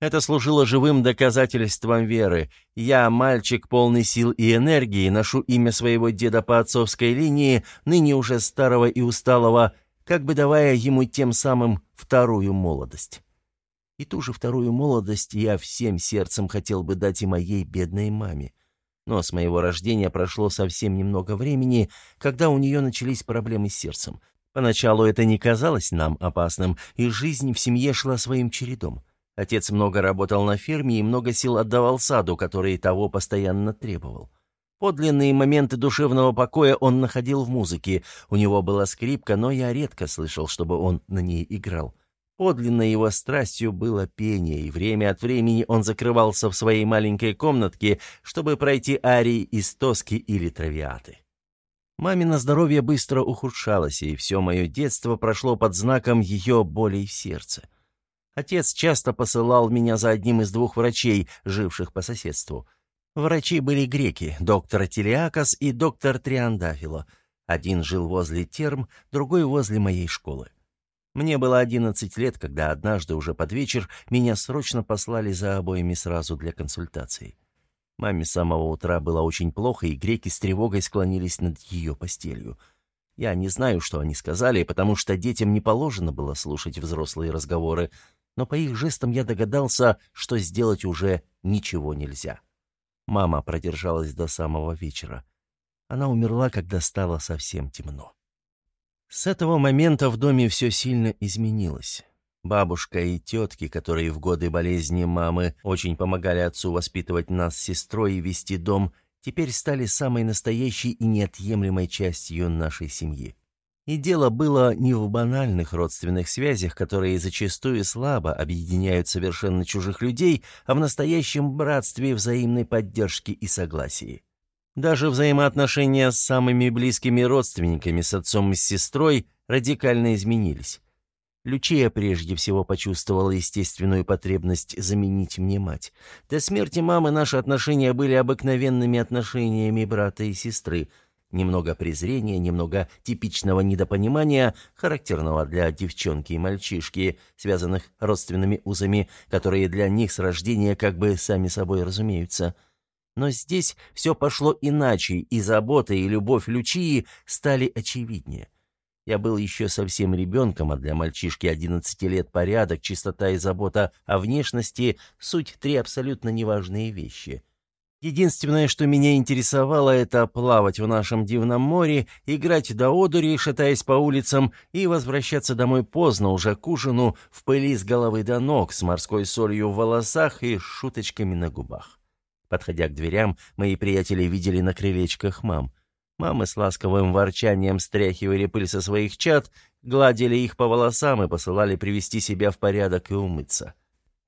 Это служило живым доказательством веры. Я, мальчик полный сил и энергии, ношу имя своего деда по отцовской линии, ныне уже старого и усталого, как бы давая ему тем самым вторую молодость. И ту же вторую молодость я всем сердцем хотел бы дать и моей бедной маме. Но с моего рождения прошло совсем немного времени, когда у нее начались проблемы с сердцем. Поначалу это не казалось нам опасным, и жизнь в семье шла своим чередом. Отец много работал на ферме и много сил отдавал саду, который того постоянно требовал. Подлинные моменты душевного покоя он находил в музыке. У него была скрипка, но я редко слышал, чтобы он на ней играл. Подлинной его страстью было пение, и время от времени он закрывался в своей маленькой комнатке, чтобы пройти арии из тоски или травиаты. Мамино здоровье быстро ухудшалось, и все мое детство прошло под знаком ее болей в сердце. Отец часто посылал меня за одним из двух врачей, живших по соседству. Врачи были греки, доктор Телиакос и доктор Триандафило. Один жил возле терм, другой возле моей школы. Мне было одиннадцать лет, когда однажды уже под вечер меня срочно послали за обоими сразу для консультации. Маме с самого утра было очень плохо, и греки с тревогой склонились над ее постелью. Я не знаю, что они сказали, потому что детям не положено было слушать взрослые разговоры, но по их жестам я догадался, что сделать уже ничего нельзя. Мама продержалась до самого вечера. Она умерла, когда стало совсем темно. С этого момента в доме все сильно изменилось. Бабушка и тетки, которые в годы болезни мамы очень помогали отцу воспитывать нас с сестрой и вести дом, теперь стали самой настоящей и неотъемлемой частью нашей семьи. И дело было не в банальных родственных связях, которые зачастую слабо объединяют совершенно чужих людей, а в настоящем братстве взаимной поддержки и согласии. Даже взаимоотношения с самыми близкими родственниками, с отцом и с сестрой, радикально изменились. Лючия прежде всего почувствовала естественную потребность заменить мне мать. До смерти мамы наши отношения были обыкновенными отношениями брата и сестры. Немного презрения, немного типичного недопонимания, характерного для девчонки и мальчишки, связанных родственными узами, которые для них с рождения как бы сами собой разумеются – но здесь все пошло иначе, и забота, и любовь Лючии стали очевиднее. Я был еще совсем ребенком, а для мальчишки 11 лет порядок, чистота и забота о внешности — суть три абсолютно неважные вещи. Единственное, что меня интересовало, это плавать в нашем дивном море, играть до одури, шатаясь по улицам, и возвращаться домой поздно, уже к ужину, в пыли с головы до ног, с морской солью в волосах и шуточками на губах. Подходя к дверям, мои приятели видели на крылечках мам. Мамы с ласковым ворчанием стряхивали пыль со своих чад, гладили их по волосам и посылали привести себя в порядок и умыться.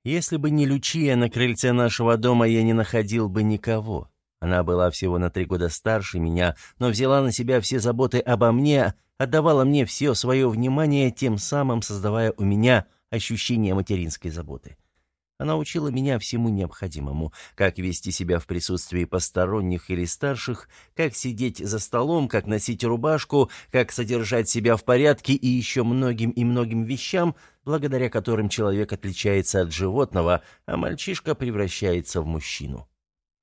Если бы не Лючия, на крыльце нашего дома я не находил бы никого. Она была всего на три года старше меня, но взяла на себя все заботы обо мне, отдавала мне все свое внимание, тем самым создавая у меня ощущение материнской заботы. Она учила меня всему необходимому, как вести себя в присутствии посторонних или старших, как сидеть за столом, как носить рубашку, как содержать себя в порядке и еще многим и многим вещам, благодаря которым человек отличается от животного, а мальчишка превращается в мужчину.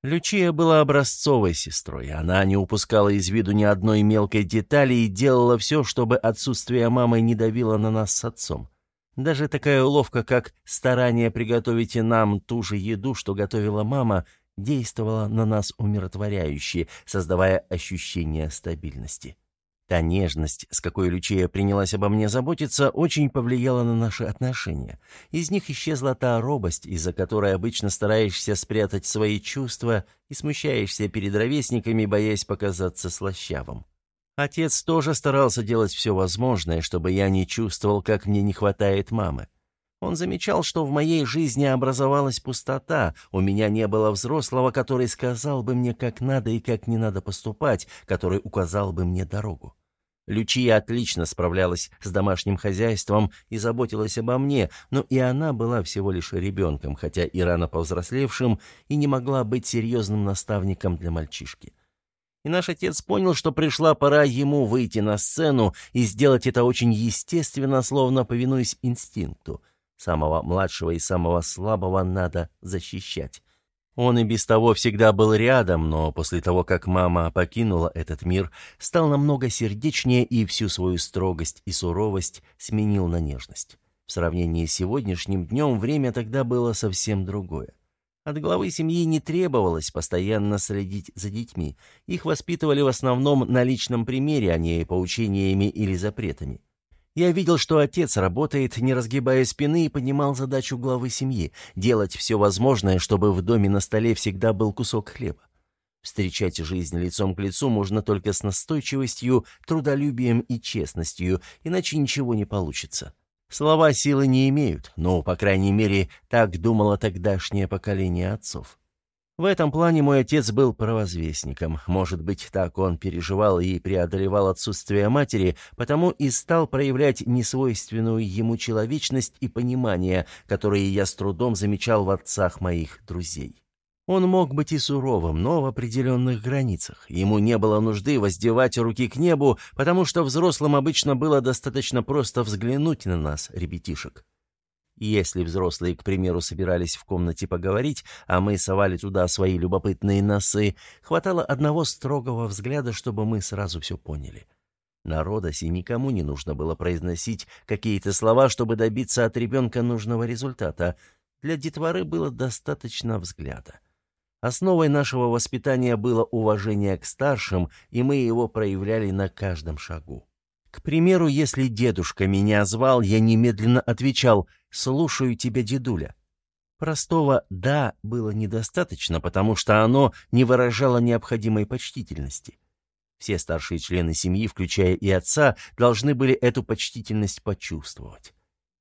Лючия была образцовой сестрой. Она не упускала из виду ни одной мелкой детали и делала все, чтобы отсутствие мамы не давило на нас с отцом. Даже такая уловка, как старание приготовить и нам ту же еду, что готовила мама, действовала на нас умиротворяюще, создавая ощущение стабильности. Та нежность, с какой Лючия принялась обо мне заботиться, очень повлияла на наши отношения. Из них исчезла та робость, из-за которой обычно стараешься спрятать свои чувства и смущаешься перед ровесниками, боясь показаться слащавым. Отец тоже старался делать все возможное, чтобы я не чувствовал, как мне не хватает мамы. Он замечал, что в моей жизни образовалась пустота, у меня не было взрослого, который сказал бы мне, как надо и как не надо поступать, который указал бы мне дорогу. Лючия отлично справлялась с домашним хозяйством и заботилась обо мне, но и она была всего лишь ребенком, хотя и рано повзрослевшим, и не могла быть серьезным наставником для мальчишки. И наш отец понял, что пришла пора ему выйти на сцену и сделать это очень естественно, словно повинуясь инстинкту. Самого младшего и самого слабого надо защищать. Он и без того всегда был рядом, но после того, как мама покинула этот мир, стал намного сердечнее и всю свою строгость и суровость сменил на нежность. В сравнении с сегодняшним днем время тогда было совсем другое. От главы семьи не требовалось постоянно следить за детьми. Их воспитывали в основном на личном примере, а не поучениями или запретами. Я видел, что отец работает, не разгибая спины, и понимал задачу главы семьи — делать все возможное, чтобы в доме на столе всегда был кусок хлеба. Встречать жизнь лицом к лицу можно только с настойчивостью, трудолюбием и честностью, иначе ничего не получится. Слова силы не имеют, но, по крайней мере, так думало тогдашнее поколение отцов. В этом плане мой отец был провозвестником. Может быть, так он переживал и преодолевал отсутствие матери, потому и стал проявлять несвойственную ему человечность и понимание, которые я с трудом замечал в отцах моих друзей. Он мог быть и суровым, но в определенных границах. Ему не было нужды воздевать руки к небу, потому что взрослым обычно было достаточно просто взглянуть на нас, ребятишек. если взрослые, к примеру, собирались в комнате поговорить, а мы совали туда свои любопытные носы, хватало одного строгого взгляда, чтобы мы сразу все поняли. На Родосе никому не нужно было произносить какие-то слова, чтобы добиться от ребенка нужного результата. Для детворы было достаточно взгляда. Основой нашего воспитания было уважение к старшим, и мы его проявляли на каждом шагу. К примеру, если дедушка меня звал, я немедленно отвечал «Слушаю тебя, дедуля». Простого «да» было недостаточно, потому что оно не выражало необходимой почтительности. Все старшие члены семьи, включая и отца, должны были эту почтительность почувствовать.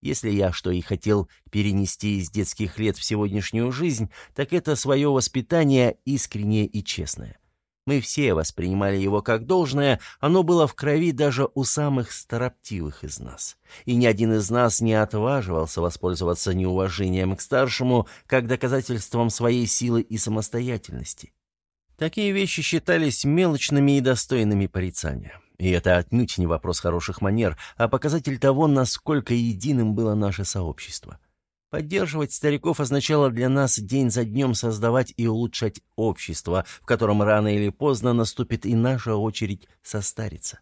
Если я что и хотел перенести из детских лет в сегодняшнюю жизнь, так это свое воспитание искреннее и честное. Мы все воспринимали его как должное, оно было в крови даже у самых староптивых из нас. И ни один из нас не отваживался воспользоваться неуважением к старшему как доказательством своей силы и самостоятельности. Такие вещи считались мелочными и достойными порицания. И это отнюдь не вопрос хороших манер, а показатель того, насколько единым было наше сообщество. Поддерживать стариков означало для нас день за днем создавать и улучшать общество, в котором рано или поздно наступит и наша очередь состариться.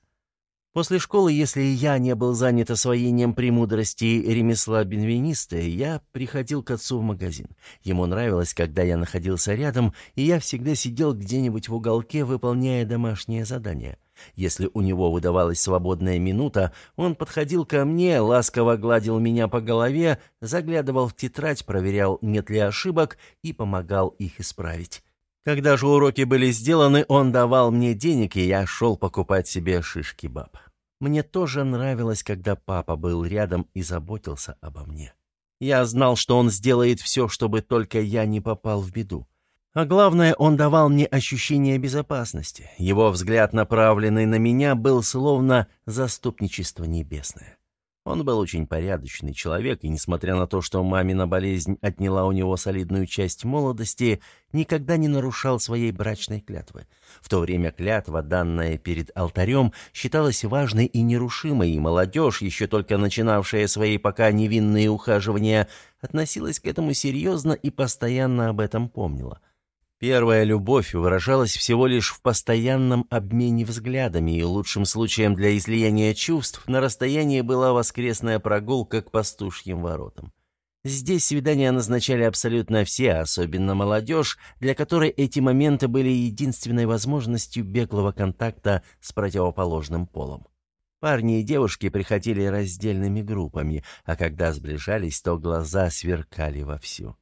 После школы, если я не был занят освоением премудрости ремесла бенвениста, я приходил к отцу в магазин. Ему нравилось, когда я находился рядом, и я всегда сидел где-нибудь в уголке, выполняя домашнее задание. Если у него выдавалась свободная минута, он подходил ко мне, ласково гладил меня по голове, заглядывал в тетрадь, проверял, нет ли ошибок, и помогал их исправить. Когда же уроки были сделаны, он давал мне денег, и я шел покупать себе шишки-баб. Мне тоже нравилось, когда папа был рядом и заботился обо мне. Я знал, что он сделает все, чтобы только я не попал в беду. А главное, он давал мне ощущение безопасности. Его взгляд, направленный на меня, был словно заступничество небесное. Он был очень порядочный человек, и, несмотря на то, что мамина болезнь отняла у него солидную часть молодости, никогда не нарушал своей брачной клятвы. В то время клятва, данная перед алтарем, считалась важной и нерушимой, и молодежь, еще только начинавшая свои пока невинные ухаживания, относилась к этому серьезно и постоянно об этом помнила. Первая любовь выражалась всего лишь в постоянном обмене взглядами, и лучшим случаем для излияния чувств на расстоянии была воскресная прогулка к пастушьим воротам. Здесь свидания назначали абсолютно все, особенно молодежь, для которой эти моменты были единственной возможностью беглого контакта с противоположным полом. Парни и девушки приходили раздельными группами, а когда сближались, то глаза сверкали вовсю.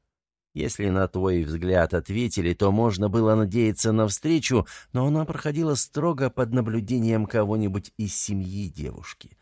Если на твой взгляд ответили, то можно было надеяться на встречу, но она проходила строго под наблюдением кого-нибудь из семьи девушки.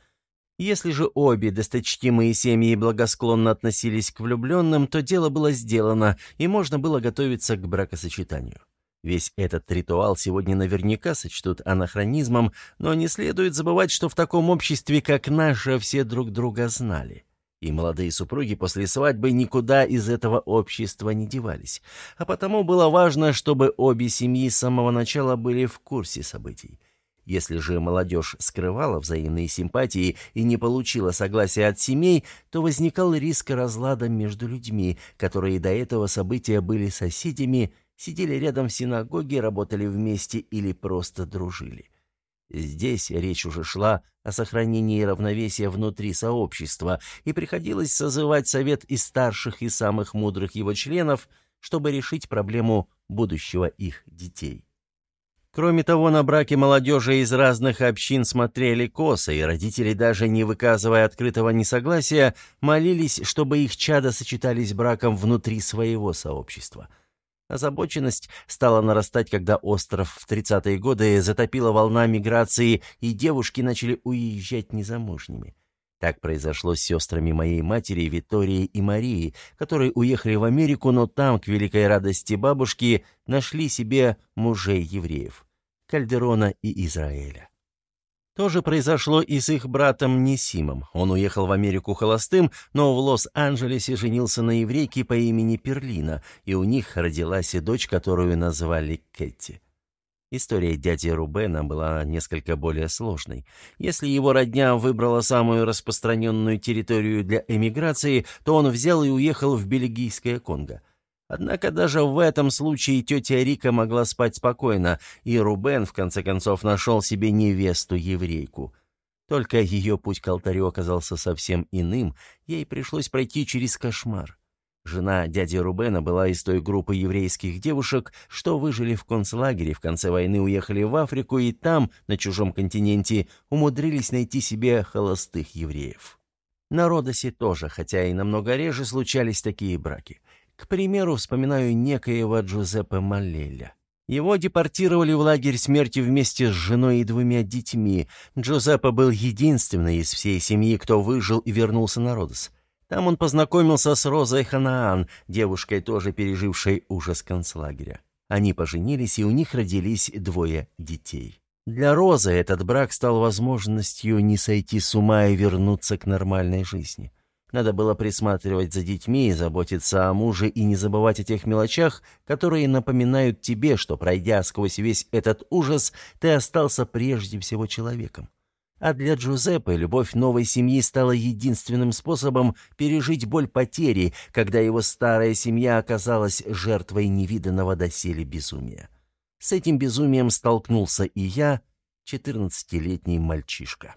Если же обе досточтимые семьи благосклонно относились к влюбленным, то дело было сделано, и можно было готовиться к бракосочетанию. Весь этот ритуал сегодня наверняка сочтут анахронизмом, но не следует забывать, что в таком обществе, как наше, все друг друга знали. И молодые супруги после свадьбы никуда из этого общества не девались, а потому было важно, чтобы обе семьи с самого начала были в курсе событий. Если же молодежь скрывала взаимные симпатии и не получила согласия от семей, то возникал риск разлада между людьми, которые до этого события были соседями, сидели рядом в синагоге, работали вместе или просто дружили. Здесь речь уже шла о сохранении равновесия внутри сообщества, и приходилось созывать совет из старших и самых мудрых его членов, чтобы решить проблему будущего их детей. Кроме того, на браки молодежи из разных общин смотрели косо, и родители, даже не выказывая открытого несогласия, молились, чтобы их чада сочетались браком внутри своего сообщества – Озабоченность стала нарастать, когда остров в 30-е годы затопила волна миграции, и девушки начали уезжать незамужними. Так произошло с сестрами моей матери Викторией и Марией, которые уехали в Америку, но там, к великой радости бабушки, нашли себе мужей евреев – Кальдерона и Израиля. То же произошло и с их братом Несимом. Он уехал в Америку холостым, но в Лос-Анджелесе женился на еврейке по имени Перлина, и у них родилась и дочь, которую назвали Кэти. История дяди Рубена была несколько более сложной. Если его родня выбрала самую распространенную территорию для эмиграции, то он взял и уехал в бельгийское Конго – Однако даже в этом случае тетя Рика могла спать спокойно, и Рубен, в конце концов, нашел себе невесту-еврейку. Только ее путь к алтарю оказался совсем иным, ей пришлось пройти через кошмар. Жена дяди Рубена была из той группы еврейских девушек, что выжили в концлагере, в конце войны уехали в Африку и там, на чужом континенте, умудрились найти себе холостых евреев. На Родосе тоже, хотя и намного реже, случались такие браки. К примеру, вспоминаю некоего Джузеппе Маллеля. Его депортировали в лагерь смерти вместе с женой и двумя детьми. Джузеппе был единственный из всей семьи, кто выжил и вернулся на Родос. Там он познакомился с Розой Ханаан, девушкой, тоже пережившей ужас концлагеря. Они поженились, и у них родились двое детей. Для Розы этот брак стал возможностью не сойти с ума и вернуться к нормальной жизни. Надо было присматривать за детьми, заботиться о муже и не забывать о тех мелочах, которые напоминают тебе, что, пройдя сквозь весь этот ужас, ты остался прежде всего человеком. А для Джузеппе любовь новой семьи стала единственным способом пережить боль потери, когда его старая семья оказалась жертвой невиданного доселе безумия. С этим безумием столкнулся и я, четырнадцатилетний мальчишка.